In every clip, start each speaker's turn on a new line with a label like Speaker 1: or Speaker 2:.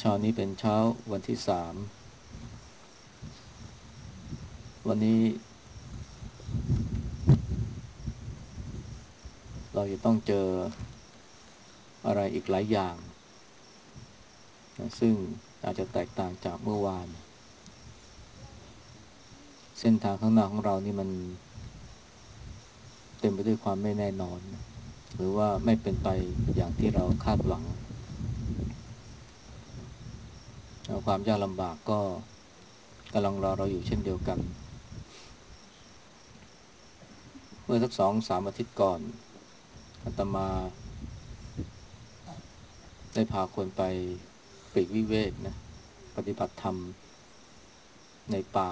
Speaker 1: เช้านี้เป็นเช้าวันที่สาม วันนี้ เราจะต้องเจออะไรอีกหลายอย่าง ซึ่งอาจจะแตกต่างจากเมื่อวาน เส้นทางข้างหน้าของเรานี่มัน เต็มไปด้วยความไม่แน่นอน หรือว่าไม่เป็นไปอย่างที่เราคาดหวัง ความยากลำบากก็กำลังรอเราอยู่เช่นเดียวกัน เมื่อสักสองสามอาทิตย์ก่อนอาตมา ได้พาคนไปปีกวิเวกนะ ปฏิบัติธรรมในป่า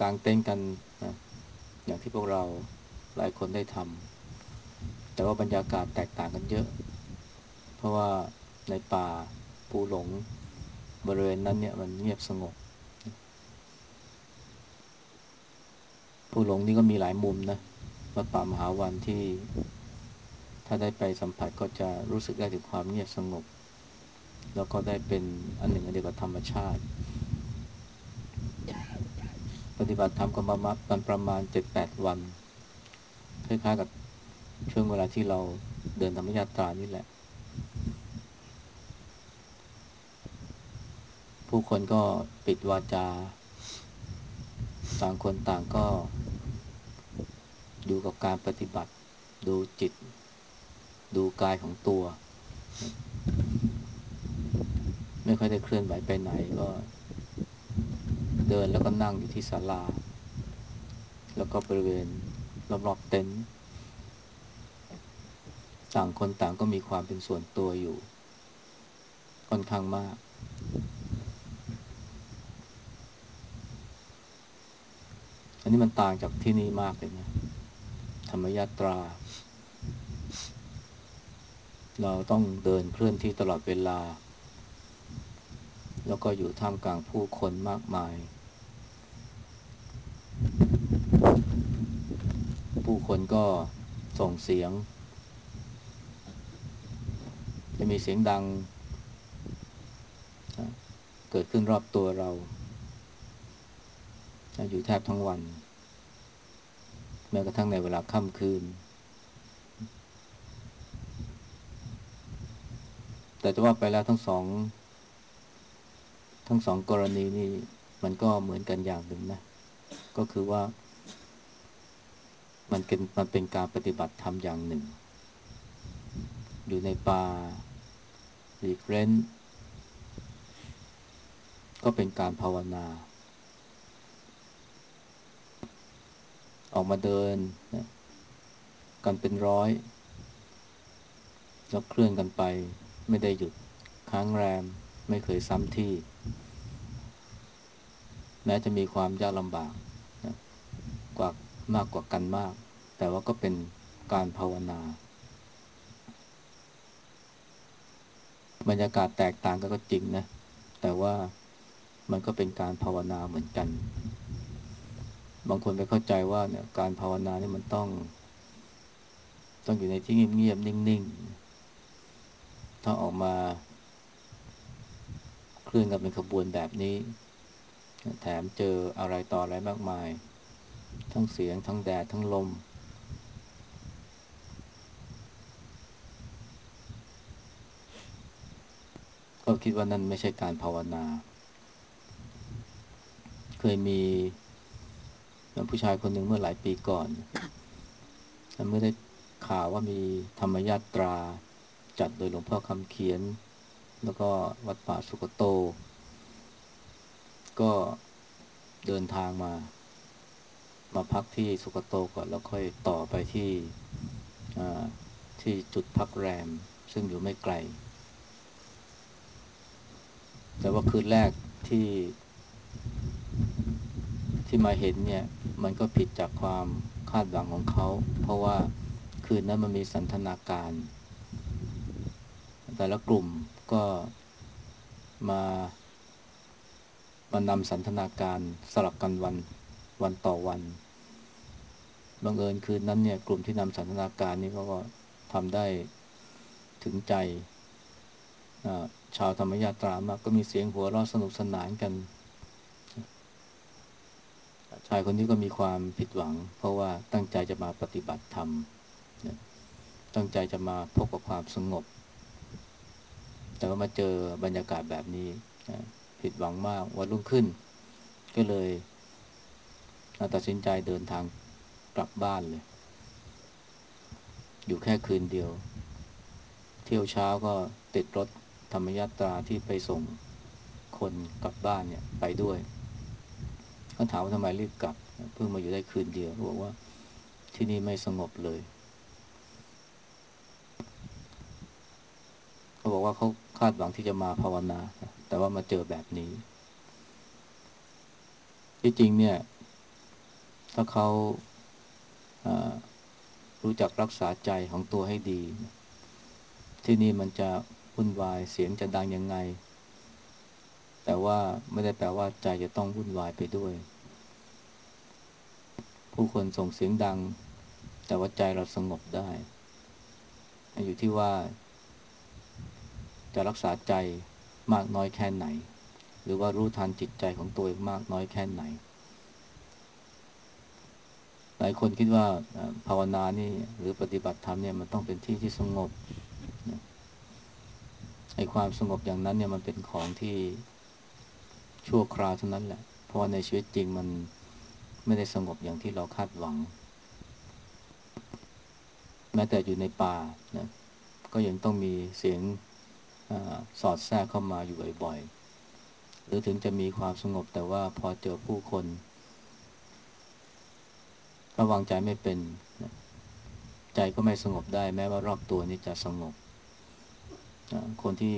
Speaker 1: กลางเต้นกันนะอย่างที่พวกเราหลายคนได้ทำแต่ว่าบรรยากาศแตกต่างกันเยอะ เพราะว่า ในป่าภูหลง บริเวณนั้นเนี่ยมันเงียบสงบภูหลงนี่ก็มีหลายมุมนะวัดป่ามหาวันที่ ถ้าได้ไปสัมผัสก็จะรู้สึกได้ถึงความเงียบสงบ แล้วก็ได้เป็นอันหนึ่งอันเดียวกับธรรมชาติ ปฏิบัติธรรมกันประมาณประมาณเจ็ดแปดวันคล้ายๆกับช่วงเวลาที่เราเดินธรรมยาตรานี่แหละ ผู้คนก็ปิดวาจา ต่างคนต่างก็ ดูกับการปฏิบัติ ดูจิต ดูกายของตัว ไม่ค่อยได้เคลื่อนไหวไปไหนก็ เดินแล้วก็นั่งอยู่ที่ศาลา แล้วก็บริเวณรอบๆเต็นท์ต่างคนต่างก็มีความเป็นส่วนตัวอยู่ ค่อนข้างมาก อันนี้มันต่างจากที่นี่มากเลยนะ ธรรมยาตรา เราต้องเดินเคลื่อนที่ตลอดเวลา แล้วก็อยู่ท่ามกลางผู้คนมากมาย ผู้คนก็ส่งเสียง จะมีเสียงดัง เกิดขึ้นรอบตัวเรา อยู่แทบทั้งวัน แม้กระทั่งในเวลาค่ำคืน แต่จะว่าไปแล้วทั้งสอง ทั้งสองกรณีนี่มันก็เหมือนกันอย่างหนึ่งนะ ก็คือว่า มันเป็นมันเป็นการปฏิบัติธรรมอย่างหนึ่ง อยู่ในป่าหลีกเร้นก็เป็นการภาวนา ออกมาเดินนะกันเป็นร้อย แล้วเคลื่อนกันไป ไม่ได้หยุดค้างแรม ไม่เคยซ้ำที่ แม้จะมีความยากลำบากนะกว่ามากกว่ากันมาก แต่ว่าก็เป็นการภาวนา บรรยากาศแตกต่างกันก็จริงนะ แต่ว่ามันก็เป็นการภาวนาเหมือนกัน บางคนไปเข้าใจว่าเนี่ยการภาวนานี่มันต้อง ต้องอยู่ในที่เงียบๆนิ่งๆ ถ้าออกมา เคลื่อนกันเป็นขบวนแบบนี้ แถมเจออะไรต่ออะไรมากมาย ทั้งเสียงทั้งแดดทั้งลม ก็คิดว่านั่นไม่ใช่การภาวนา เคยมี ผู้ชายคนหนึ่งเมื่อหลายปีก่อนเมื่อได้ข่าวว่ามีธรรมยาตราจัดโดยหลวงพ่อคำเขียน แล้วก็วัดป่าสุกโต ก็เดินทางมา มาพักที่สุกโตก่อนแล้วค่อยต่อไปที่ที่จุดพักแรม ซึ่งอยู่ไม่ไกล แต่ว่าคืนแรกที่ ที่มาเห็นเนี่ยมันก็ผิดจากความคาดหวังของเขา เพราะว่าคืนนั้นมันมีสันทนาการ แต่ละกลุ่มก็มามานำสันทนาการสลับกันวันวันต่อวันบังเอิญคืนนั้นเนี่ยกลุ่มที่นำสันทนาการนี้เขาก็ทำได้ถึงใจชาวธรรมยาตรามากก็มีเสียงหัวเราะสนุกสนานกัน ชายคนนี้ก็มีความผิดหวัง เพราะว่าตั้งใจจะมาปฏิบัติธรรมตั้งใจจะมาพบกับความสงบ แต่ว่ามาเจอบรรยากาศแบบนี้ผิดหวังมากวันรุ่งขึ้น ก็เลยตัดสินใจเดินทางกลับบ้านเลย อยู่แค่คืนเดียว เที่ยวเช้าก็ติดรถธรรมยาตราที่ไปส่งคนกลับบ้านเนี่ยไปด้วย เขาถามว่าทำไมรีบกลับ เพิ่งมาอยู่ได้คืนเดียวเขาบอกว่าที่นี่ไม่สงบเลยเขาบอกว่าเขาคาดหวังที่จะมาภาวนา แต่ว่ามาเจอแบบนี้ ที่จริงเนี่ย ถ้าเขารู้จักรักษาใจของตัวให้ดี ที่นี่มันจะวุ่นวายเสียงจะดังยังไง แต่ว่าไม่ได้แปลว่าใจจะต้องวุ่นวายไปด้วย ผู้คนส่งเสียงดัง แต่ว่าใจเราสงบได้ อยู่ที่ว่า จะรักษาใจมากน้อยแค่ไหน หรือว่ารู้ทันจิตใจของตัวเองมากน้อยแค่ไหน หลายคนคิดว่าภาวนานี่หรือปฏิบัติธรรมเนี่ยมันต้องเป็นที่ที่สงบไอ้ความสงบอย่างนั้นเนี่ยมันเป็นของที่ ชั่วคราวเท่านั้นแหละ เพราะในชีวิตจริงมันไม่ได้สงบอย่างที่เราคาดหวัง แม้แต่อยู่ในป่านะก็ยังต้องมีเสียงอสอดแทรกเข้ามาอยู่บ่อยๆ หรือถึงจะมีความสงบแต่ว่าพอเจอผู้คนระวังใจไม่เป็นใจก็ไม่สงบได้แม้ว่ารอบตัวนี้จะสงบ คนที่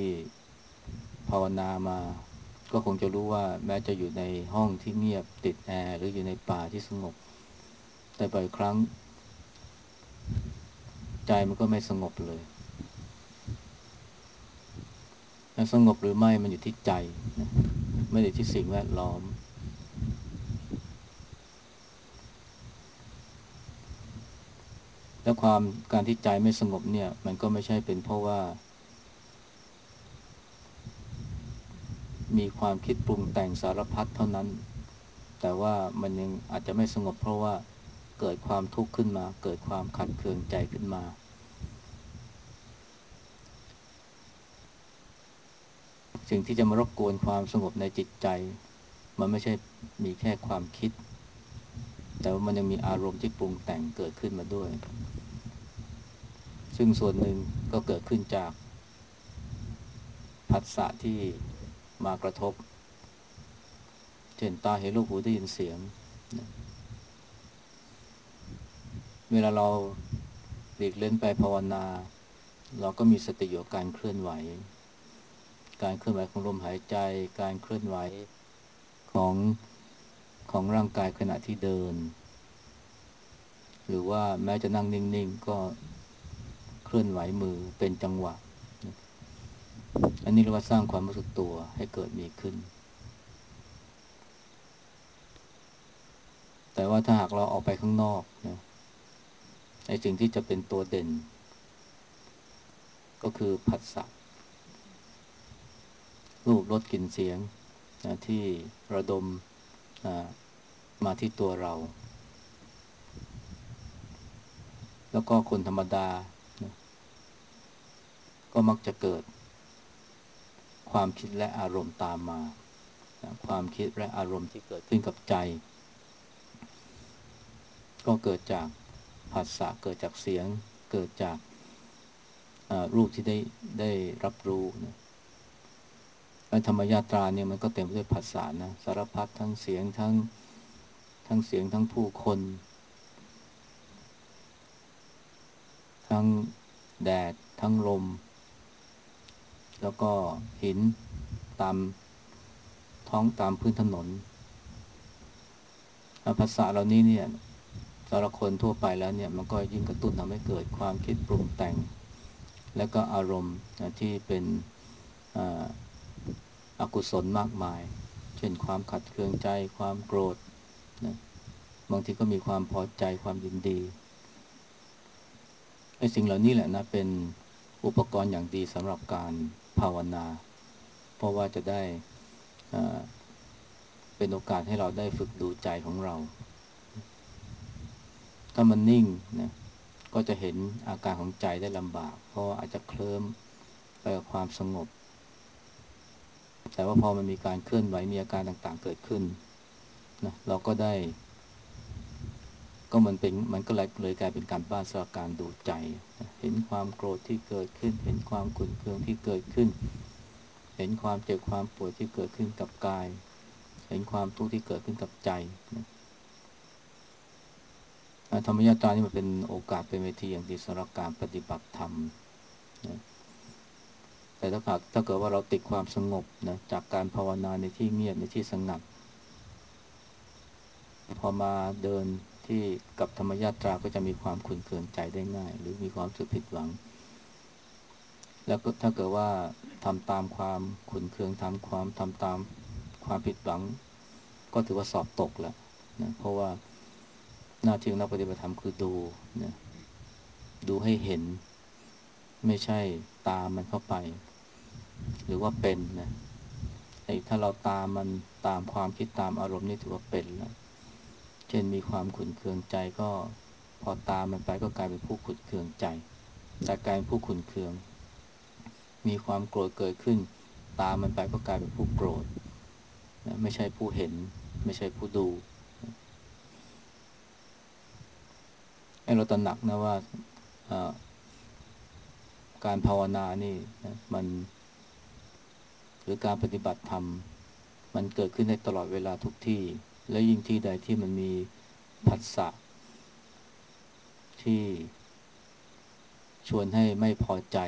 Speaker 1: ภาวนามา ก็คงจะรู้ว่าแม้จะอยู่ในห้องที่เงียบติดแอร์หรืออยู่ในป่าที่สงบ แต่บ่อยครั้ง ใจมันก็ไม่สงบเลยสงบหรือไม่มันอยู่ที่ใจนะไม่ได้ที่สิ่งแวดล้อม แล้วความการที่ใจไม่สงบเนี่ย มันก็ไม่ใช่เป็นเพราะว่า มีความคิดปรุงแต่งสารพัดเท่านั้น แต่ว่ามันยังอาจจะไม่สงบเพราะว่าเกิดความทุกข์ขึ้นมา เกิดความขัดเคืองใจขึ้นมา สิ่งที่จะมารบกวนความสงบในจิตใจ มันไม่ใช่มีแค่ความคิด แต่ว่ามันยังมีอารมณ์ที่ปรุงแต่งเกิดขึ้นมาด้วย ซึ่งส่วนหนึ่งก็เกิดขึ้นจากผัสสะที่ มากระทบ เช่นตาเห็นรูปหูได้ยินเสียง เวลาเราหลีกเล่นไปภาวนา เราก็มีสติอยู่การเคลื่อนไหว การเคลื่อนไหวของลมหายใจ การเคลื่อนไหวของของร่างกายขณะที่เดิน หรือว่าแม้จะนั่งนิ่ง ๆ ก็เคลื่อนไหวมือเป็นจังหวะ อันนี้เรียกว่าสร้างความรู้สึกตัวให้เกิดมีขึ้น แต่ว่าถ้าหากเราออกไปข้างนอกนะไอ้สิ่งที่จะเป็นตัวเด่น ก็คือผัสสะรูปรสกลิ่นเสียงนะที่ระดมนะมาที่ตัวเรา แล้วก็คนธรรมดานะก็มักจะเกิด ความคิดและอารมณ์ตามมาความคิดและอารมณ์ที่เกิดขึ้นกับใจ ก็เกิดจากภาษาเกิดจากเสียง เกิดจากรูปที่ได้ได้รับรู้นะธรรมยาตราเนี่ยมันก็เต็มไปด้วยภาษานะสารพัดทั้งเสียงทั้งทั้งเสียงทั้งผู้คน ทั้งแดดทั้งลม แล้วก็หินตามท้องตามพื้นถนน ภาษาเหล่านี้เนี่ยสำหรับคนทั่วไปแล้วเนี่ยมันก็ยิ่งกระตุ้นทำให้เกิดความคิดปรุงแต่ง และก็อารมณ์ที่เป็นอกุศลมากมาย เช่นความขัดเคืองใจความโกรธนะบางทีก็มีความพอใจความยินดีไอ้สิ่งเหล่านี้แหละนะเป็นอุปกรณ์อย่างดีสำหรับการ ภาวนา เพราะว่าจะได้เป็นโอกาสให้เราได้ฝึกดูใจของเรา ถ้ามันนิ่งนะก็จะเห็นอาการของใจได้ลำบาก เพราะอาจจะเคลิ้มไปกับความสงบ แต่ว่าพอมันมีการเคลื่อนไหวมีอาการต่างๆเกิดขึ้นนะเราก็ได้ ก็มันเป็นมันก็เลยเลยกลายเป็นการบ้านสำหรับการดูใจ เห็นความโกรธที่เกิดขึ้น เห็นความขุ่นเคืองที่เกิดขึ้น เห็นความเจ็บความปวดที่เกิดขึ้นกับกาย เห็นความทุกข์ที่เกิดขึ้นกับใจธรรมยาตานี่มันเป็นโอกาสเป็นเวทีอย่างดีสำหรับการปฏิบัติธรรมนะแต่ถ้าหากถ้าเกิดว่าเราติดความสงบนะจากการภาวนาในที่เงียบในที่สงัดพอมาเดิน ที่กับธรรมยาตราก็จะมีความขุนเคืองใจได้ง่าย หรือมีความสึกผิดหวัง แล้วก็ถ้าเกิดว่าทำตามความขุนเคืองทำความทำตามความผิดหวัง ก็ถือว่าสอบตกแล้วนะเพราะว่าหน้าที่ของนักปฏิบัติธรรมคือดูนะดูให้เห็น ไม่ใช่ตามมันเข้าไป หรือว่าเป็นนะไอ้ถ้าเราตามมันตามความคิดตามอารมณ์นี่ถือว่าเป็นแล้ว เช่นมีความขุนเคืองใจก็พอตามมันไปก็กลายเป็นผู้ขุนเคืองใจแต่กลายเป็นผู้ขุนเคือง มีความโกรธเกิดขึ้น ตามมันไปก็กลายเป็นผู้โกรธไม่ใช่ผู้เห็น ไม่ใช่ผู้ดูให้เราตระหนักนะว่าการภาวนานี่มัน หรือการปฏิบัติธรรม มันเกิดขึ้นได้ตลอดเวลาทุกที่ และยิ่งที่ใดที่มันมีผัสสะที่ชวนให้ไม่พอใจ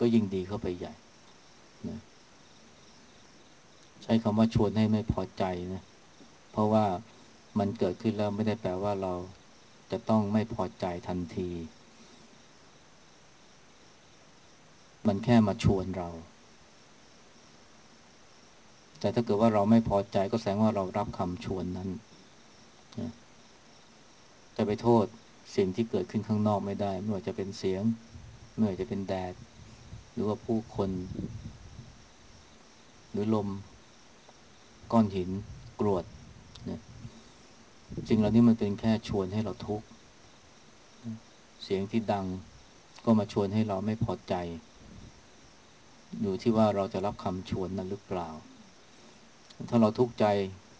Speaker 1: ก็ยิ่งดีเข้าไปใหญ่นะใช้คำว่าชวนให้ไม่พอใจนะ เพราะว่ามันเกิดขึ้นแล้วไม่ได้แปลว่าเราจะต้องไม่พอใจทันที มันแค่มาชวนเรา แต่ถ้าเกิดว่าเราไม่พอใจก็แสดงว่าเรารับคำชวนนั้นจะไปโทษสิ่งที่เกิดขึ้นข้างนอกไม่ได้ ไม่ว่าจะเป็นเสียง ไม่ว่าจะเป็นแดด หรือว่าผู้คน หรือลม ก้อนหิน กรวดนะสิ่งเหล่านี้มันเป็นแค่ชวนให้เราทุกข์เสียงที่ดังก็มาชวนให้เราไม่พอใจ อยู่ที่ว่าเราจะรับคำชวนนั้นหรือเปล่า ถ้าเราทุกข์ใจ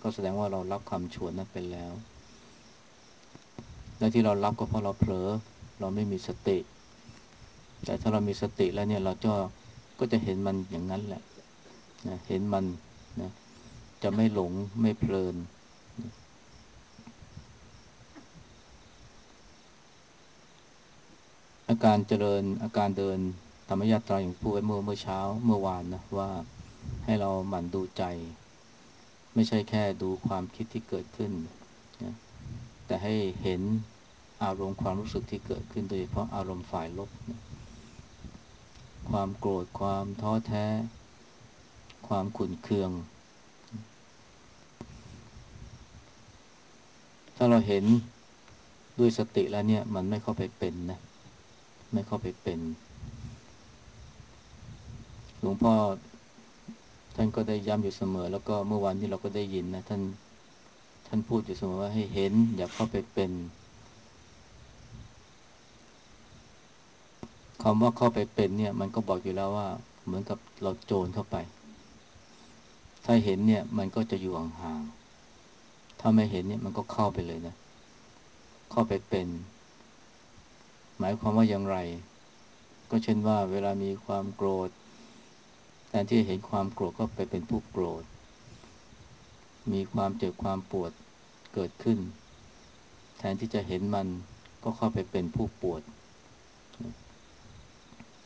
Speaker 1: ก็แสดงว่าเรารับคำชวนนั้นไปแล้ว และที่เรารับก็เพราะเราเผลอ เราไม่มีสติ แต่ถ้าเรามีสติแล้วเนี่ยเราจะก็จะเห็นมันอย่างนั้นแหละนะเห็นมันนะจะไม่หลงไม่เพลินอาการเจริญอาการเดินธรรมยาตราอย่างพูดไว้เมื่อเมื่อเช้าเมื่อวานนะว่าให้เราหมั่นดูใจ ไม่ใช่แค่ดูความคิดที่เกิดขึ้นนะแต่ให้เห็นอารมณ์ความรู้สึกที่เกิดขึ้นโดยเฉพาะอารมณ์ฝ่ายลบนะความโกรธความท้อแท้ ความขุ่นเคือง ถ้าเราเห็นด้วยสติแล้วเนี่ย มันไม่เข้าไปเป็นนะไม่เข้าไปเป็น หลวงพ่อ ท่านก็ได้ย้ำอยู่เสมอ แล้วก็เมื่อวานนี้เราก็ได้ยินนะท่านท่านพูดอยู่เสมอว่าให้เห็น อย่าเข้าไปเป็นคำว่าเข้าไปเป็นเนี่ย มันก็บอกอยู่แล้วว่า เหมือนกับเราโจรเข้าไป ถ้าเห็นเนี่ย มันก็จะอยู่ห่างๆถ้าไม่เห็นเนี่ยมันก็เข้าไปเลยนะ เข้าไปเป็น หมายความว่าอย่างไร ก็เช่นว่าเวลามีความโกรธ แทนที่เห็นความโกรธก็ไปเป็นผู้โกรธ มีความเจ็บความปวดเกิดขึ้น แทนที่จะเห็นมันก็เข้าไปเป็นผู้ปวด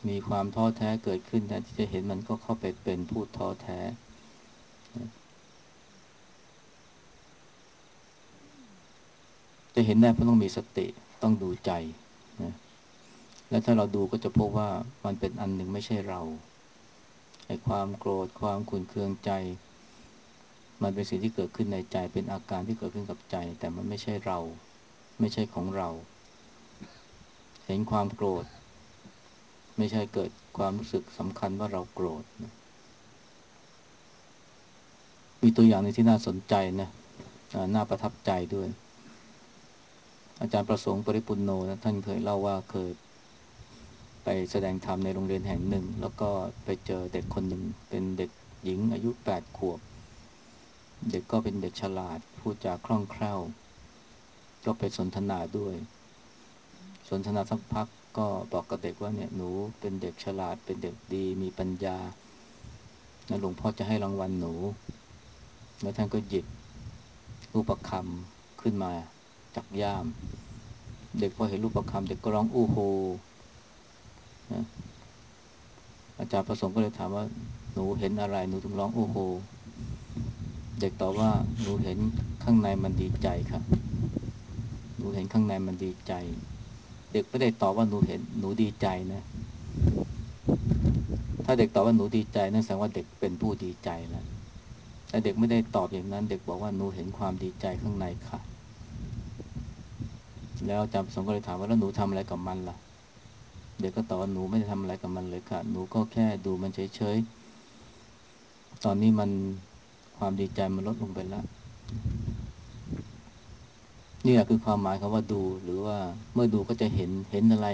Speaker 1: มีความท้อแท้เกิดขึ้น แทนที่จะเห็นมันก็เข้าไปเป็นผู้ท้อแท้ จะเห็นได้เพราะต้องมีสติต้องดูใจนะและถ้าเราดูก็จะพบว่ามันเป็นอันหนึ่งไม่ใช่เรา อ้ความโกรธความขุ่นเคืองใจ มันเป็นสิ่งที่เกิดขึ้นในใจเป็นอาการที่เกิดขึ้นกับใจ แต่มันไม่ใช่เรา ไม่ใช่ของเรา เห็นความโกรธ ไม่ใช่เกิดความรู้สึกสำคัญว่าเราโกรธนะมีตัวอย่างในที่น่าสนใจนะน่าประทับใจด้วย อาจารย์ประสงค์ปริปุนโนนะท่านเคยเล่าว่าเคย ไปแสดงธรรมในโรงเรียนแห่งหนึ่ง แล้วก็ไปเจอเด็กคนหนึ่งเป็นเด็กหญิงอายุแปดขวบ เด็กก็เป็นเด็กฉลาดพูดจาคล่องแคล่ว ก็ไปสนทนาด้วย สนทนาสักพักก็บอกกับเด็กว่าเนี่ยหนูเป็นเด็กฉลาดเป็นเด็กดีมีปัญญาแล้วหลวงพ่อจะให้รางวัลหนู แล้วท่านก็หยิบรูปประคำขึ้นมาจากย่าม เด็กพอเห็นรูปประคำเด็กก็ร้องอู้โฮ นะอาจารย์ประสงค์ก็เลยถามว่า หนูเห็นอะไร หนูถึงร้องโอ้โห เด็กตอบว่า หนูเห็นข้างในมันดีใจค่ะ หนูเห็นข้างในมันดีใจ เด็กไม่ได้ตอบว่าหนูเห็น หนูดีใจนะ ถ้าเด็กตอบว่าหนูดีใจนั่นแสดงว่าเด็กเป็นผู้ดีใจแล้ว แต่เด็กไม่ได้ตอบอย่างนั้น เด็กบอกว่าหนูเห็นความดีใจข้างในค่ะ แล้วอาจารย์ประสงค์ก็เลยถามว่าแล้วหนูทำอะไรกับมันล่ะ เด็กก็ตอบว่าหนูไม่ได้ทำอะไรกับมันเลยค่ะ หนูก็แค่ดูมันเฉยๆ ตอนนี้มันความดีใจมันลดลงไปแล้ว นี่แหละคือความหมายคำว่าดูหรือว่าเมื่อดูก็จะเห็นเห็นอะไร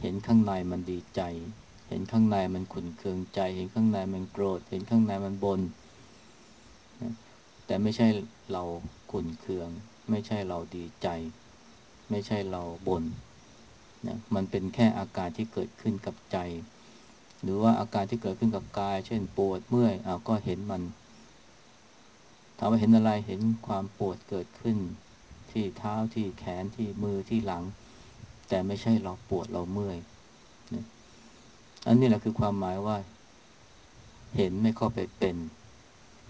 Speaker 1: เห็นข้างในมันดีใจ เห็นข้างในมันขุนเคืองใจ เห็นข้างในมันโกรธ เห็นข้างในมันบน แต่ไม่ใช่เราขุนเคือง ไม่ใช่เราดีใจ ไม่ใช่เราบน่น นะมันเป็นแค่อาการที่เกิดขึ้นกับใจ หรือว่าอาการที่เกิดขึ้นกับกาย เช่นปวดเมื่อยเอาก็เห็นมันถามว่าเห็นอะไรเห็นความปวดเกิดขึ้น ที่เท้าที่แขนที่มือที่หลัง แต่ไม่ใช่เราปวดเราเมื่อยนะอันนี้แหละคือความหมายว่า เห็นไม่เข้าไปเป็น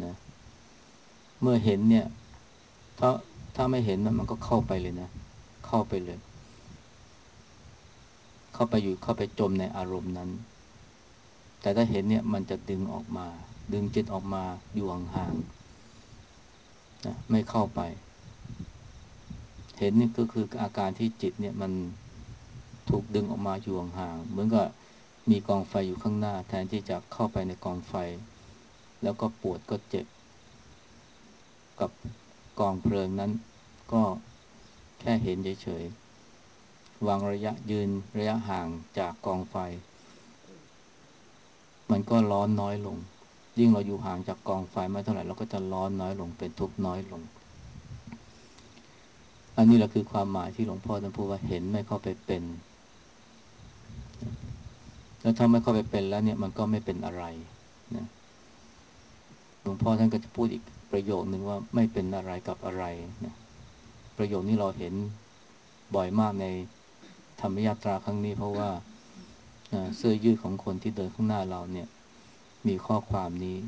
Speaker 1: นะเมื่อเห็นเนี่ยถ้าถ้าไม่เห็นมันก็เข้าไปเลยนะ เข้าไปเลย เข้าไปอยู่เข้าไปจมในอารมณ์นั้น แต่ถ้าเห็นเนี่ยมันจะดึงออกมา ดึงจิตออกมาอยู่ห่างๆนะไม่เข้าไป เห็นนี่ก็คืออาการที่จิตเนี่ยมันถูกดึงออกมาอยู่ห่างๆเหมือนกับมีกองไฟอยู่ข้างหน้า แทนที่จะเข้าไปในกองไฟ แล้วก็ปวดก็เจ็บ กับกองเพลิงนั้นก็แค่เห็นเฉยๆ วางระยะยืนระยะห่างจากกองไฟ มันก็ร้อนน้อยลง ยิ่งเราอยู่ห่างจากกองไฟไม่เท่าไหร่เราก็จะร้อนน้อยลงเป็นทุกข์น้อยลง อันนี้แหละคือความหมายที่หลวงพ่อท่านพูดว่าเห็นไม่เข้าไปเป็น แล้วถ้าไม่เข้าไปเป็นแล้วเนี่ยมันก็ไม่เป็นอะไรนะหลวงพ่อท่านก็จะพูดอีกประโยคหนึ่งว่าไม่เป็นอะไรกับอะไรนะประโยคนี้เราเห็นบ่อยมากใน ธรรมยาตราครั้งนี้เพราะว่าเสื้อยืดของคนที่เดินข้างหน้าเราเนี่ย มีข้อความนี้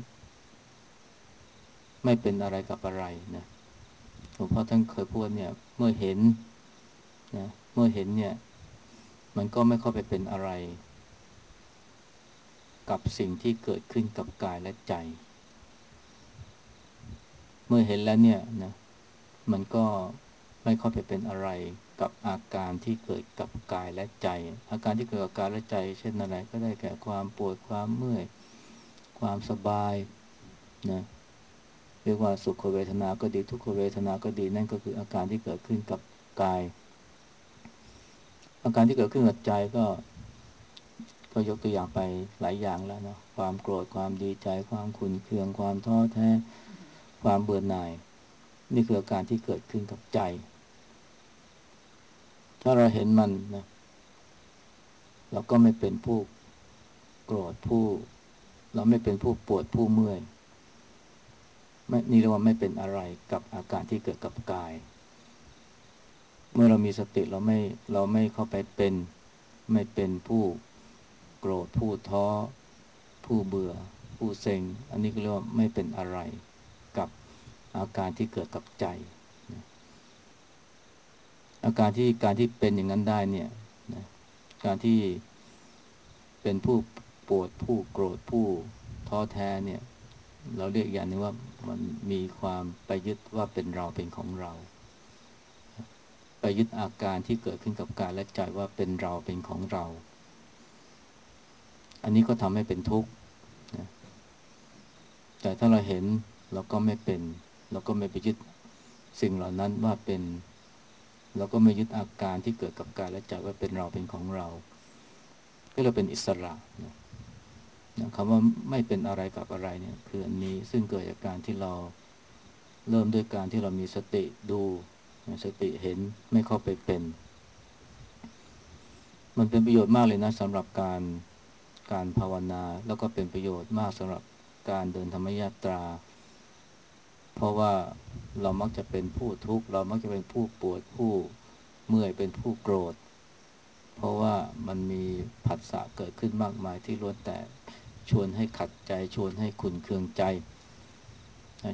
Speaker 1: ไม่เป็นอะไรกับอะไรนะหลวงพ่อท่านเคยพูดเนี่ย เมื่อเห็นนะเมื่อเห็นเนี่ย มันก็ไม่เข้าไปเป็นอะไร กับสิ่งที่เกิดขึ้นกับกายและใจ เมื่อเห็นแล้วเนี่ยนะมันก็ไม่เข้าไปเป็นอะไร กับอาการที่เกิดกับกายและใจ อาการที่เกิดกับกายและใจ เช่นอะไรก็ได้แก่ความปวดความเมื่อย ความสบายนะเรียกว่าสุขเวทนาก็ดีทุกขเวทนาก็ดีนั่นก็คืออาการที่เกิดขึ้นกับกาย อาการที่เกิดขึ้นกับใจก็ ก็ยกตัวอย่างไปหลายอย่างแล้วนะความโกรธความดีใจ ความขุนเคืองความท้อแท้ ความเบื่อหน่าย นี่คืออาการที่เกิดขึ้นกับใจ ถ้าเราเห็นมันนะเราก็ไม่เป็นผู้โกรธผู้ เราไม่เป็นผู้ปวดผู้เมื่อยไม่นี่เรียกว่าไม่เป็นอะไรกับอาการที่เกิดกับกาย เมื่อเรามีสติเราไม่เราไม่เข้าไปเป็น ไม่เป็นผู้โกรธผู้ท้อ ผู้เบื่อ ผู้เซ็ง อันนี้ก็เรียกว่าไม่เป็นอะไรกับอาการที่เกิดกับใจ อาการที่การที่เป็นอย่างนั้นได้เนี่ยนะการที่เป็นผู้ปวดผู้โกรธผู้ท้อแท้เนี่ย เราเรียกอย่างนึงว่ามันมีความไปยึดว่าเป็นเราเป็นของเรา ไปยึดอาการที่เกิดขึ้นกับกายและใจว่าเป็นเราเป็นของเรา อันนี้ก็ทำให้เป็นทุกข์นะแต่ถ้าเราเห็นเราก็ไม่เป็น เราก็ไม่ไปยึดสิ่งเหล่านั้นว่าเป็น เราก็ไม่ยึดอาการที่เกิดกับกายและใจว่าเป็นเราเป็นของเราก็เราเป็นอิสระนะคำว่าไม่เป็นอะไรกับอะไรเนี่ยคืออันนี้ซึ่งเกิดจากการที่เราเริ่มด้วยการที่เรามีสติดูสติเห็นไม่เข้าไปเป็น มันเป็นประโยชน์มากเลยนะสำหรับการการภาวนา แล้วก็เป็นประโยชน์มากสำหรับการเดินธรรมยาตรา เพราะว่า เรามักจะเป็นผู้ทุกข์ เรามักจะเป็นผู้ปวดผู้เมื่อยเป็นผู้โกรธ เพราะว่ามันมีผัสสะเกิดขึ้นมากมายที่ล้วนแต่ชวนให้ขัดใจ ชวนให้ขุนเคืองใจ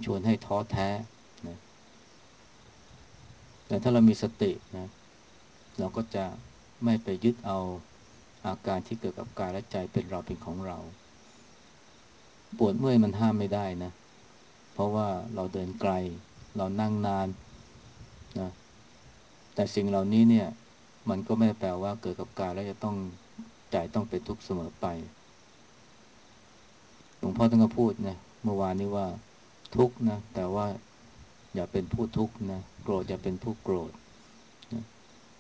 Speaker 1: ชวนให้ท้อแท้นะแต่ถ้าเรามีสตินะเราก็จะไม่ไปยึดเอาอาการที่เกิดกับกายและใจเป็นเราเป็นของเรา ปวดเมื่อยมันห้ามไม่ได้นะ เพราะว่าเราเดินไกล เรานั่งนานนะแต่สิ่งเหล่านี้เนี่ยมันก็ไม่ได้แปลว่าเกิดกับกายแล้วจะต้องใจต้องเป็นทุกข์เสมอไป หลวงพ่อท่านก็พูดนะเมื่อวานนี้ว่าทุกข์นะ แต่ว่าอย่าเป็นผู้ทุกข์นะโกรธอย่าเป็นผู้โกรธ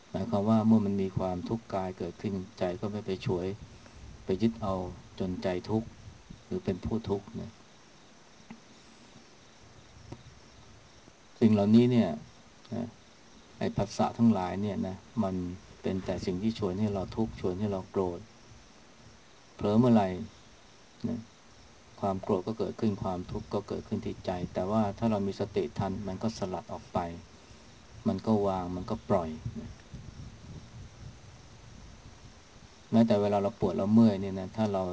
Speaker 1: หมายความว่าเมื่อมันมีความทุกข์กายเกิดขึ้นใจก็ไม่ไปช่วย ไปยึดเอาจนใจทุกข์หรือเป็นผู้ทุกข์นะ สิ่งเหล่านี้เนี่ยไอ้ผัสสะทั้งหลายเนี่ยนะมันเป็นแต่สิ่งที่ชวนให้เราทุกข์ชวนให้เราโกรธเผลอเมื่อไหร่นะความโกรธก็เกิดขึ้นความทุกข์ก็เกิดขึ้นที่ใจ แต่ว่าถ้าเรามีสติทันมันก็สลัดออกไป มันก็วางมันก็ปล่อยนะแม้แต่เวลาเราปวดเราเมื่อยเนี่ยนะถ้าเรา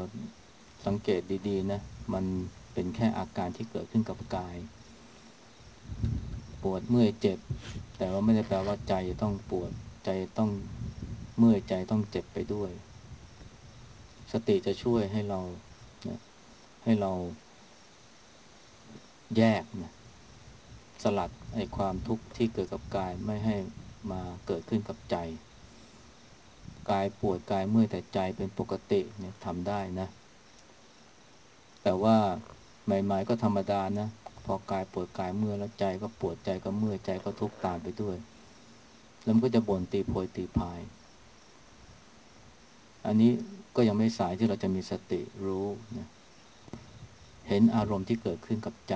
Speaker 1: สังเกตดีๆนะมันเป็นแค่อาการที่เกิดขึ้นกับกาย ปวดเมื่อยเจ็บ แต่ว่าไม่ได้แปลว่าใจต้องปวดใจต้องเมื่อยใจต้องเจ็บไปด้วย สติจะช่วยให้เรานะให้เรา แยกนะสลัดไอ้ความทุกข์ที่เกิดกับกายไม่ให้มาเกิดขึ้นกับใจ กายปวดกายเมื่อยแต่ใจเป็นปกติเนี่ยทำได้นะ แต่ว่าใหม่ๆก็ธรรมดานะ พอกายปวดกายเมื่อยแล้วใจก็ปวดใจก็เมื่อยใจก็ทุกข์ตามไปด้วย แล้วมันก็จะบ่นตีโพยตีพาย อันนี้ก็ยังไม่สายที่เราจะมีสติรู้นะเห็นอารมณ์ที่เกิดขึ้นกับใจ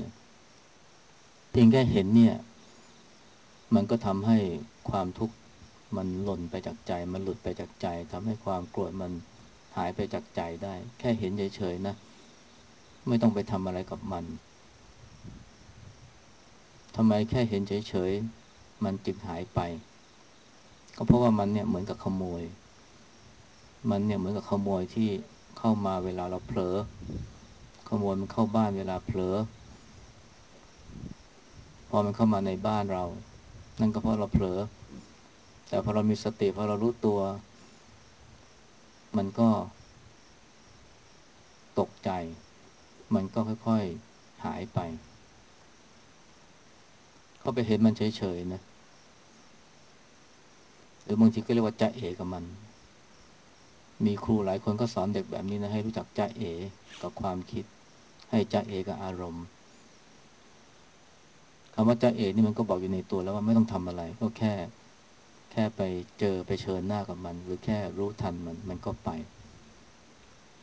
Speaker 1: นะเพียงแค่เห็นเนี่ย มันก็ทำให้ความทุกข์มันหล่นไปจากใจ มันหลุดไปจากใจทำให้ความโกรธมันหายไปจากใจได้ แค่เห็นเฉยๆนะ ไม่ต้องไปทำอะไรกับมันทำไมแค่เห็นเฉยๆ มันจึงหายไป ก็เพราะว่ามันเนี่ยเหมือนกับขโมย มันเนี่ยเหมือนกับขโมยที่เข้ามาเวลาเราเผลอ ขโมยมันเข้าบ้านเวลาเผลอ พอมันเข้ามาในบ้านเรา นั่นก็เพราะเราเผลอ แต่พอเรามีสติพอเรารู้ตัว มันก็ตกใจ มันก็ค่อยๆหายไป เข้าไปเห็นมันเฉยๆนะ หรือบางทีก็เรียกว่าจะเอกับมัน มีครูหลายคนก็สอนเด็กแบบนี้นะ ให้รู้จักจะเอกับความคิด ให้ใจเอกับอารมณ์คำว่าใจเอนี่มันก็บอกอยู่ในตัวแล้วว่าไม่ต้องทำอะไร ก็แค่ แค่ไปเจอไปเชิญหน้ากับมัน หรือแค่รู้ทันมันมันก็ไป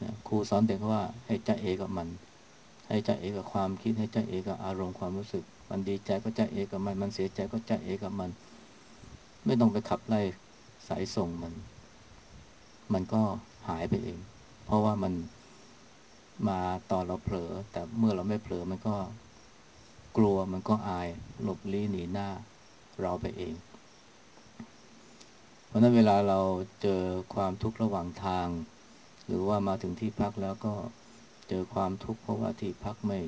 Speaker 1: นะครูสอนเด็กว่าให้ใจเอกับมัน ให้ใจเอกับความคิดให้ใจเอกับอารมณ์ความรู้สึก มันดีใจก็ใจเอกับมัน มันเสียใจก็ใจเอกับมัน ไม่ต้องไปขับไล่สายส่งมัน มันก็หายไปเอง เพราะว่ามันมาตอนเราเผลอ แต่เมื่อเราไม่เผลอมันก็กลัวมันก็อายหลบลี้หนีหน้าเราไปเอง เพราะนั้นเวลาเราเจอความทุกข์ระหว่างทาง หรือว่ามาถึงที่พักแล้วก็ เจอความทุกข์เพราะว่าที่พักไม่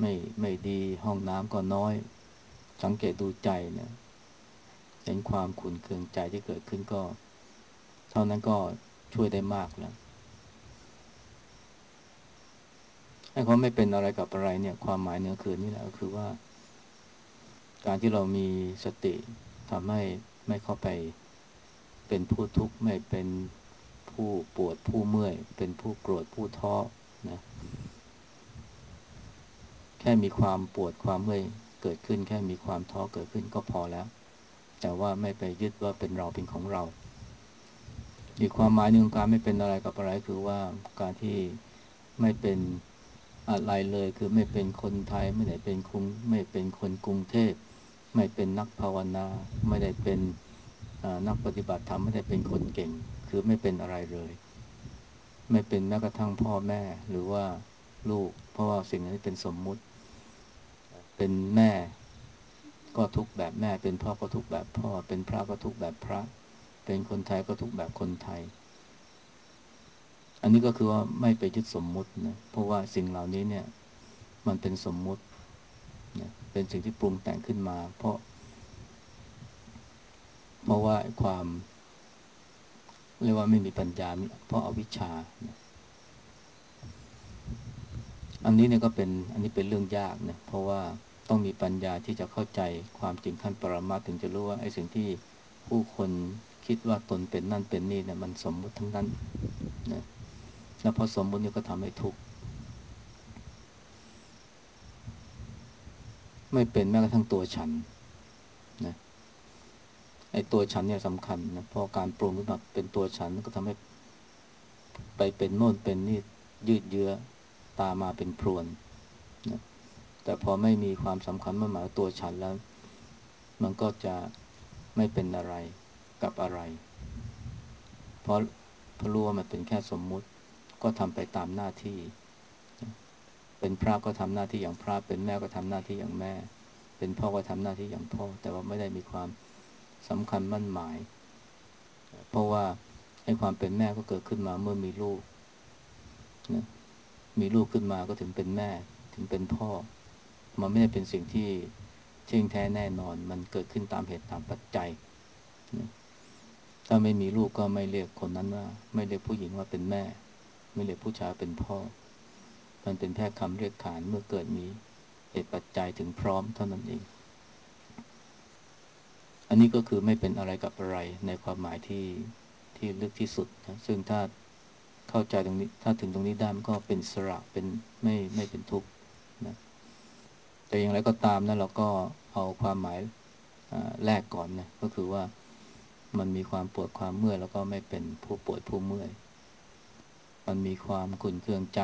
Speaker 1: ไม่ไม่ดีห้องน้ำก็น้อย สังเกตดูใจเนี่ยเห็นความขุนเคืองใจที่เกิดขึ้นก็ เท่านั้นก็ช่วยได้มากแล้วให้เขาไม่เป็นอะไรกับอะไรเนี่ย ความหมายเนื้อคืนนี่แหละก็คือว่า การที่เรามีสติทำให้ไม่เข้าไปเป็นผู้ทุกข์ไม่เป็นผู้ปวดผู้เมื่อย เป็นผู้โกรธผู้ท้อ นะแค่มีความปวดความเมื่อยเกิดขึ้น แค่มีความท้อเกิดขึ้นก็พอแล้ว แต่ว่าไม่ไปยึดว่าเป็นเราเป็นของเรา อีกความหมายหนึ่งการไม่เป็นอะไรกับอะไรคือว่าการที่ไม่เป็นอะไรเลย คือไม่เป็นคนไทยไม่ได้เป็นคุงไม่เป็นคนกรุงเทพไม่เป็นนักภาวนา ไม่ได้เป็นนักปฏิบัติธรรมไม่ได้เป็นคนเก่ง คือไม่เป็นอะไรเลย ไม่เป็นแม้กระทั่งพ่อแม่หรือว่าลูก เพราะว่าสิ่งนี้เป็นสมมุติ เป็นแม่ ก็ทุกแบบแม่ เป็นพ่อก็ทุกแบบพ่อ เป็นพระก็ทุกแบบพระ เป็นคนไทยก็ทุกแบบคนไทย อันนี้ก็คือว่าไม่ไปยึดสมมุตินะเพราะว่าสิ่งเหล่านี้เนี่ย มันเป็นสมมุตินะเป็นสิ่งที่ปรุงแต่งขึ้นมา เพราะ เพราะว่าความ เรียกว่าไม่มีปัญญา เพราะอาวิชชา อันนี้เนี่ยก็เป็นอันนี้เป็นเรื่องยากนะเพราะว่าต้องมีปัญญาที่จะเข้าใจความจริงขั้นปรมาถึงจะรู้ว่าไอ้สิ่งที่ผู้คนคิดว่าตนเป็นนั่นเป็นนี่เนี่ยมันสมมุติทั้งนั้นนะแล้วพอสมมุตินี่ก็ทำให้ทุกข์ไม่เป็นแม้กระทั่งตัวฉัน ไอ้ตัวฉันเนี่ยสำคัญนะเพราะการปรุงขึ้นมาเป็นตัวฉันก็ทำให้ไปเป็นโน่นเป็นนี่ยืดเยื้อตามาเป็นพรวนนะแต่พอไม่มีความสำคัญมาหมายตัวฉันแล้ว มันก็จะไม่เป็นอะไรกับอะไร เพราะพรู้ว่ามันเป็นแค่สมมุติก็ทำไปตามหน้าที่ เป็นพระก็ทำหน้าที่อย่างพระ เป็นแม่ก็ทำหน้าที่อย่างแม่ เป็นพ่อก็ทำหน้าที่อย่างพ่อ แต่ว่าไม่ได้มีความ สำคัญมั่นหมาย เพราะว่าให้ความเป็นแม่ก็เกิดขึ้นมาเมื่อมีลูกนะมีลูกขึ้นมาก็ถึงเป็นแม่ถึงเป็นพ่อ มันไม่ได้เป็นสิ่งที่เที่ยงแท้แน่นอน มันเกิดขึ้นตามเหตุตามปัจจัยนะถ้าไม่มีลูกก็ไม่เรียกคนนั้นว่า ไม่เรียกผู้หญิงว่าเป็นแม่ ไม่เรียกผู้ชายเป็นพ่อ มันเป็นแค่คำเรียกขานเมื่อเกิดมีเหตุปัจจัยถึงพร้อมเท่านั้นเอง อันนี้ก็คือไม่เป็นอะไรกับอะไรในความหมายที่ที่ลึกที่สุดนะซึ่งถ้าเข้าใจตรงนี้ถ้าถึงตรงนี้ได้มันก็เป็นสระเป็นไม่ไม่เป็นทุกข์นะแต่อย่างไรก็ตามนะเราก็เอาความหมายแรกก่อนนะก็คือว่ามันมีความปวดความเมื่อยแล้วก็ไม่เป็นผู้ปวดผู้เมื่อย มันมีความขุ่นเคืองใจ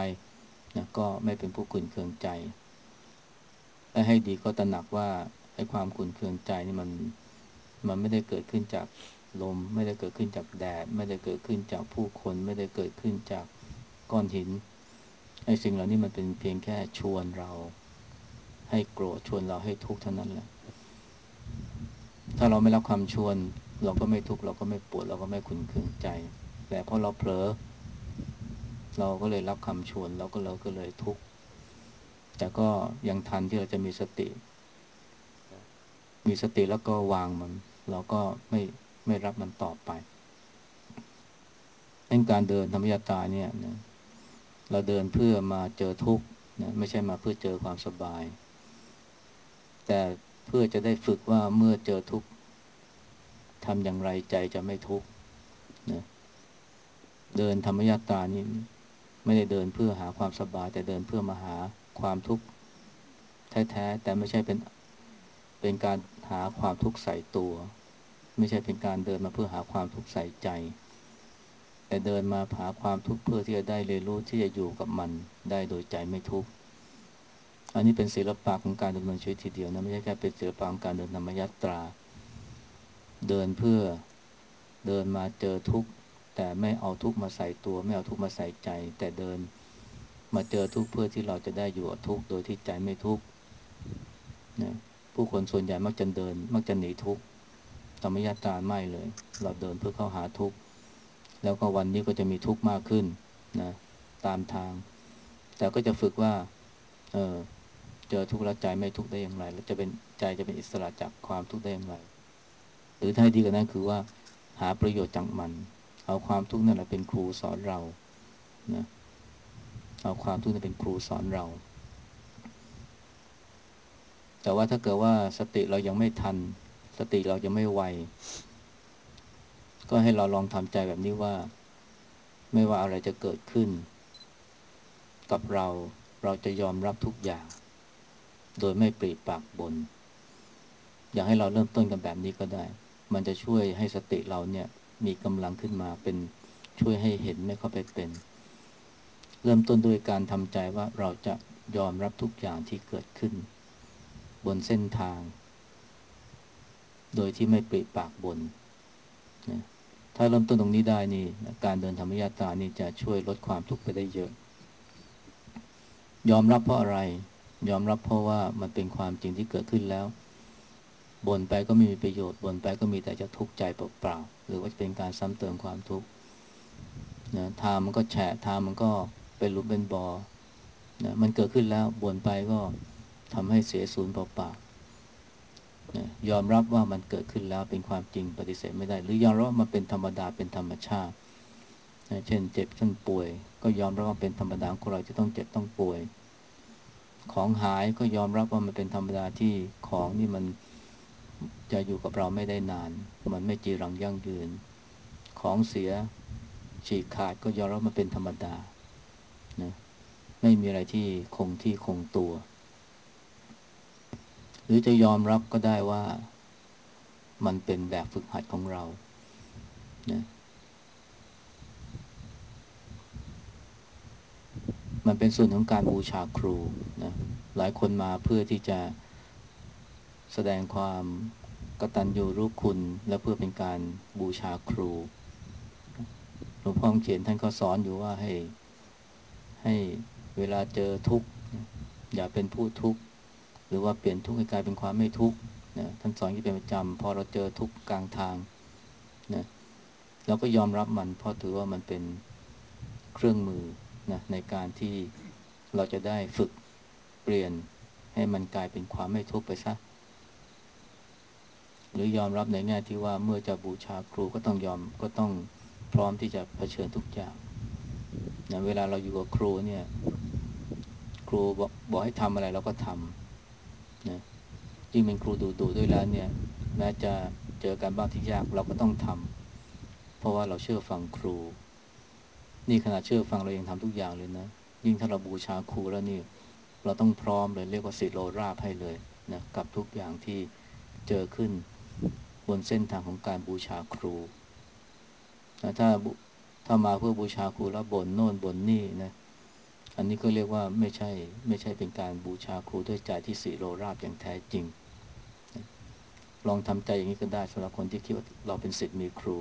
Speaker 1: นะก็ไม่เป็นผู้ขุนเคืองใจและให้ดีก็ตระหนักว่าไอ้ความขุนเคืองใจนี่มัน มันไม่ได้เกิดขึ้นจากลม ไม่ได้เกิดขึ้นจากแดด ไม่ได้เกิดขึ้นจากผู้คน ไม่ได้เกิดขึ้นจากก้อนหินไอ้สิ่งเหล่านี้มันเป็นเพียงแค่ชวนเรา ให้โกรธชวนเราให้ทุกข์เท่านั้นแหละ ถ้าเราไม่รับคำชวน เราก็ไม่ทุกข์เราก็ไม่ปวดเราก็ไม่ขุนเคืองใจ แต่พอเราเผลอ เราก็เลยรับคำชวนเราก็เราก็เลยทุกข์แต่ก็ยังทันที่เราจะมีสติ มีสติแล้วก็วางมัน เราก็ไม่ไม่รับมันต่อไปในการเดินธรรมยตาเนี่ยนะเราเดินเพื่อมาเจอทุกข์นะไม่ใช่มาเพื่อเจอความสบาย แต่เพื่อจะได้ฝึกว่าเมื่อเจอทุกข์ทำอย่างไรใจจะไม่ทุกข์นะเดินธรรมยตานี่ไม่ได้เดินเพื่อหาความสบาย แต่เดินเพื่อมาหาความทุกข์แท้ๆแต่ไม่ใช่เป็นเป็นการ หาความทุกข์ใส่ตัว ไม่ใช่เป็นการเดินมาเพื่อหาความทุกข์ใส่ใจ แต่เดินมาหาความทุกข์เพื่อที่จะได้เรียนรู้ที่จะอยู่กับมันได้โดยใจไม่ทุกข์อันนี้เป็นศิลปะของการดำเนินชีวิตทีเดียวนะไม่ใช่แค่เป็นศิลปะของการเดินธรรมยัตรา เดินเพื่อเดินมาเจอทุกข์แต่ไม่เอาทุกข์มาใส่ตัว ไม่เอาทุกข์มาใส่ใจ แต่เดินมาเจอทุกข์เพื่อที่เราจะได้อยู่กับทุกข์โดยที่ใจไม่ทุกข์นะ ผู้คนส่วนใหญ่มักจะเดิน มักจะหนีทุกข์ธรรมยาตาไม่เลย เราเดินเพื่อเข้าหาทุกข์แล้วก็วันนี้ก็จะมีทุกข์มากขึ้นนะตามทาง แต่ก็จะฝึกว่าเออเจอทุกข์แล้วใจไม่ทุกข์ได้อย่างไร แล้วจะเป็นใจจะเป็นอิสระจากความทุกข์ได้อย่างไร หรือถ้าดีกว่านั้นคือว่า หาประโยชน์จากมัน เอาความทุกข์นั่นแหละเป็นครูสอนเรานะเอาความทุกข์นั้นเป็นครูสอนเรา แต่ว่าถ้าเกิดว่าสติเรายังไม่ทัน สติเรายังไม่ไว ก็ให้เราลองทำใจแบบนี้ว่า ไม่ว่าอะไรจะเกิดขึ้น กับเราเราจะยอมรับทุกอย่าง โดยไม่ปรีปากบน อยากให้เราเริ่มต้นกันแบบนี้ก็ได้ มันจะช่วยให้สติเราเนี่ยมีกำลังขึ้นมาเป็นช่วยให้เห็นไม่เข้าไปเป็น เริ่มต้นด้วยการทำใจว่าเราจะยอมรับทุกอย่างที่เกิดขึ้น บนเส้นทาง โดยที่ไม่ปริปากบนนะถ้าเริ่มต้นตรงนี้ได้นี่การเดินธรรมยาตานี่จะช่วยลดความทุกข์ไปได้เยอะ ยอมรับเพราะอะไร ยอมรับเพราะว่ามันเป็นความจริงที่เกิดขึ้นแล้วบ่นไปก็ไม่มีประโยชน์บ่นไปก็มีแต่จะทุกข์ใจเปล่าๆหรือว่าจะเป็นการซ้ำเติมความทุกข์นะทามันก็แฉะทามันก็เป็นรูปเป็นบอนะมันเกิดขึ้นแล้วบ่นไปก็ ทำให้เสียศูนย์เปล่าๆนะยอมรับว่ามันเกิดขึ้นแล้วเป็นความจริงปฏิเสธไม่ได้ หรือยอมรับว่ามันเป็นธรรมดาเป็นธรรมชาตินะเช่น เจ็บเช่นป่วย ก็ยอมรับว่าเป็นธรรมดาของเราจะต้องเจ็บต้องป่วย ของหายก็ยอมรับว่ามันเป็นธรรมดาที่ของนี่มันจะอยู่กับเราไม่ได้นาน มันไม่จีรังยั่งยืน ของเสียฉีกขาดก็ยอมรับมันเป็นธรรมดานะไม่มีอะไรที่คงที่คงตัว หรือจะยอมรับก็ได้ว่ามันเป็นแบบฝึกหัดของเรานะมันเป็นส่วนของการบูชาครูนะหลายคนมาเพื่อที่จะแสดงความกตัญญูรู้คุณ และเพื่อเป็นการบูชาครูหลวงพ่อเขียนท่านก็สอนอยู่ว่าให้ให้เวลาเจอทุกข์อย่าเป็นผู้ทุกข์ หรือว่าเปลี่ยนทุกข์ให้กลายเป็นความไม่ทุกข์นะท่านสอนที่เป็นประจำพอเราเจอทุกข์กลางทางนะเราก็ยอมรับมันเพราะถือว่ามันเป็นเครื่องมือนะในการที่เราจะได้ฝึกเปลี่ยนให้มันกลายเป็นความไม่ทุกข์ไปซะหรือยอมรับในแง่ที่ว่าเมื่อจะบูชาครูก็ต้องยอมก็ต้องพร้อมที่จะเผชิญทุกอย่างนะเวลาเราอยู่กับครูเนี่ย ครูบอกบอกให้ทำอะไรเราก็ทำ นะยิ่งเป็นครูดูดูด้วยแล้วเนี่ยแม้จะเจอการบ้านที่ยากเราก็ต้องทำเพราะว่าเราเชื่อฟังครู นี่ขนาดเชื่อฟังเรายังทำทุกอย่างเลยนะ ยิ่งถ้าเราบูชาครูแล้วนี่เราต้องพร้อมเลยเรียกว่าสิโลราบให้เลยนะกับทุกอย่างที่เจอขึ้นบนเส้นทางของการบูชาครูนะถ้าถ้ามาเพื่อบูชาครูแล้วบ่นโน่นบ่นนี่นะ อันนี้ก็เรียกว่าไม่ใช่ไม่ใช่เป็นการบูชาครูด้วยใจที่สีโลราบอย่างแท้จริง ลองทำใจอย่างนี้ก็ได้สำหรับคนที่คิดว่าเราเป็นสิทธิ์มีครู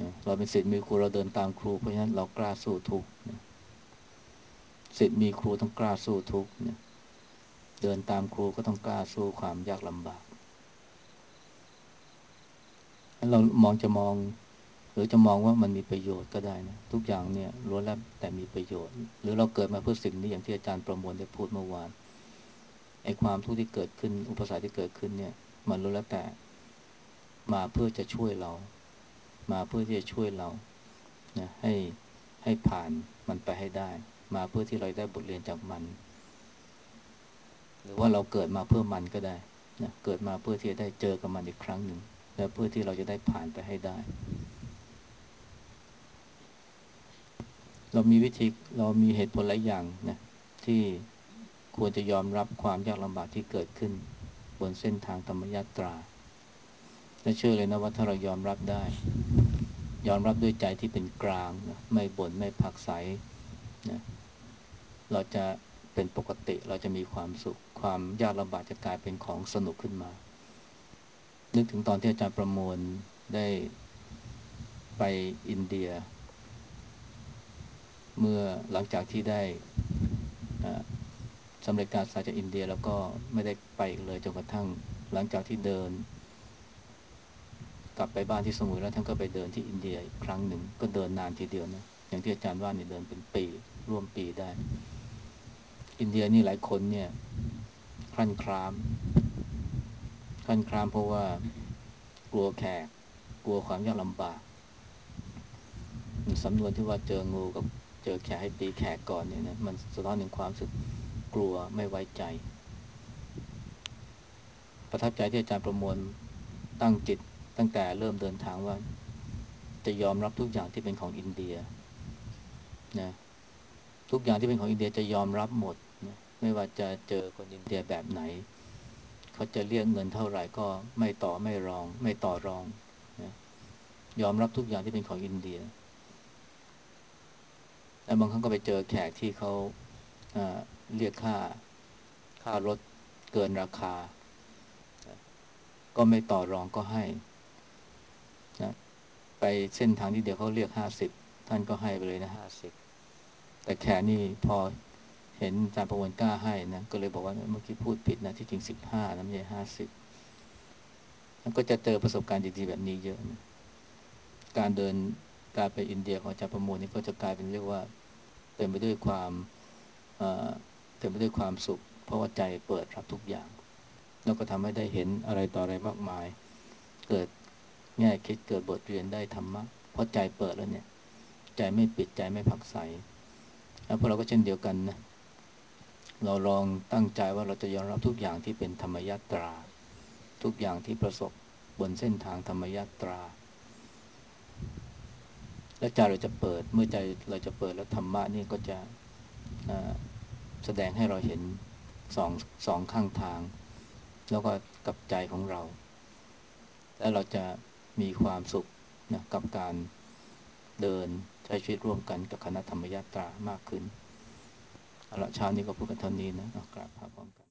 Speaker 1: นะเราเป็นสิทธิ์มีครูเราเดินตามครูเพราะฉะนั้นเรากล้าสู้ทุกนะสิทธิ์มีครูต้องกล้าสู้ทุกนะเดินตามครูก็ต้องกล้าสู้ความยากลำบากเรามองจะมอง หรือจะมองว่ามันมีประโยชน์ก็ได้นะทุกอย่างเนี่ยล้วนแล้วแต่มีประโยชน์ หรือเราเกิดมาเพื่อสิ่งนี้อย่างที่อาจารย์ประมวลได้พูดเมื่อวานไอ้ความทุกข์ที่เกิดขึ้น อุปสรรคที่เกิดขึ้นเนี่ย มันล้วนแล้วแต่ มาเพื่อจะช่วยเรา มาเพื่อที่จะช่วยเรานะให้ให้ผ่านมันไปให้ได้ มาเพื่อที่เราได้บทเรียนจากมัน หรือว่าเราเกิดมาเพื่อมันก็ได้นะเกิดมาเพื่อที่จะได้เจอกับมันอีกครั้งหนึ่งและเพื่อที่เราจะได้ผ่านไปให้ได้ เรามีวิธีเรามีเหตุผลหลายอย่างนะที่ควรจะยอมรับความยากลำบากที่เกิดขึ้น บนเส้นทางธรรมยาตราและเชื่อเลยนะว่าถ้าเรายอมรับได้ ยอมรับด้วยใจที่เป็นกลางนะไม่บน่นไม่ผักใสนะเราจะเป็นปกติเราจะมีความสุข ความยากลำบากจะกลายเป็นของสนุกขึ้นมา นึกถึงตอนที่อาจารย์ประมวลได้ไปอินเดีย เมื่อหลังจากที่ได้สำเร็จการสาจากอินเดียแล้วก็ไม่ได้ไปอีกเลยจนกระทั่งหลังจากที่เดิน กลับไปบ้านที่สมุยแล้วท่านก็ไปเดินที่อินเดียอีกครั้งหนึ่งก็เดินนานทีเดียวนะอย่างที่อาจารย์ว่านี่เดินเป็นปีร่วมปีได้ อินเดียนี่หลายคนเนี่ยคลั่นครามขั้นครามเพราะว่ากลัวแขกกลัวความยากลำบากสำนวนที่ว่าเจองูกับ เจอแขกให้ตีแขกก่อนเนี่ยนะมันสะท้อนถึงความสึกกลัวไม่ไว้ใจ ประทับใจที่อาจารย์ประมวลตั้งจิตตั้งแต่เริ่มเดินทางว่า จะยอมรับทุกอย่างที่เป็นของอินเดียนะทุกอย่างที่เป็นของอินเดียจะยอมรับหมดนะไม่ว่าจะเจอคนอินเดียแบบไหน เขาจะเรียกเงินเท่าไหร่ก็ไม่ต่อไม่รอง ไม่ต่อรองนะยอมรับทุกอย่างที่เป็นของอินเดีย แล้วบางครั้งก็ไปเจอแขกที่เขาเรียกค่าค่ารถเกินราคา ก็ไม่ต่อรองก็ให้นะไปเส้นทางที่เดียวเขาเรียกห้าสิบท่านก็ให้ไปเลยนะห้าสิบแต่แขกนี่พอเห็นอาจารย์ประวนกล้าให้นะก็เลยบอกว่าเมื่อกี้พูดผิดนะที่จริงสิบห้านะไม่ใช่ห้าสิบก็จะเจอประสบการณ์ดีๆแบบนี้เยอะนะการเดิน การไปอินเดียของอาจารย์ประมวลนี่ก็จะกลายเป็นเรียกว่าเต็มไปด้วยความเต็มไปด้วยความสุข เพราะว่าใจเปิดรับทุกอย่าง แล้วก็ทำให้ได้เห็นอะไรต่ออะไรมากมาย เกิดแง่คิดเกิดบทเรียนได้ธรรมะเพราะใจเปิดแล้วเนี่ยใจไม่ปิดใจไม่ผักใสแล้วพวกเราก็เช่นเดียวกันนะเราลองตั้งใจว่าเราจะยอมรับทุกอย่างที่เป็นธรรมยาตรา ทุกอย่างที่ประสบบนเส้นทางธรรมยาตรา แล้วใจเราจะเปิด เมื่อใจเราจะเปิดแล้วธรรมะนี่ก็จะแสดงให้เราเห็นสองสองข้างทาง แล้วก็กับใจของเรา แล้วเราจะมีความสุขนะกับการเดินใช้ชีวิตร่วมกันกับคณะธรรมยาตรามากขึ้นเอาละเช้านี้ก็พูดกันเท่านี้นะกราบพระพร้อมกัน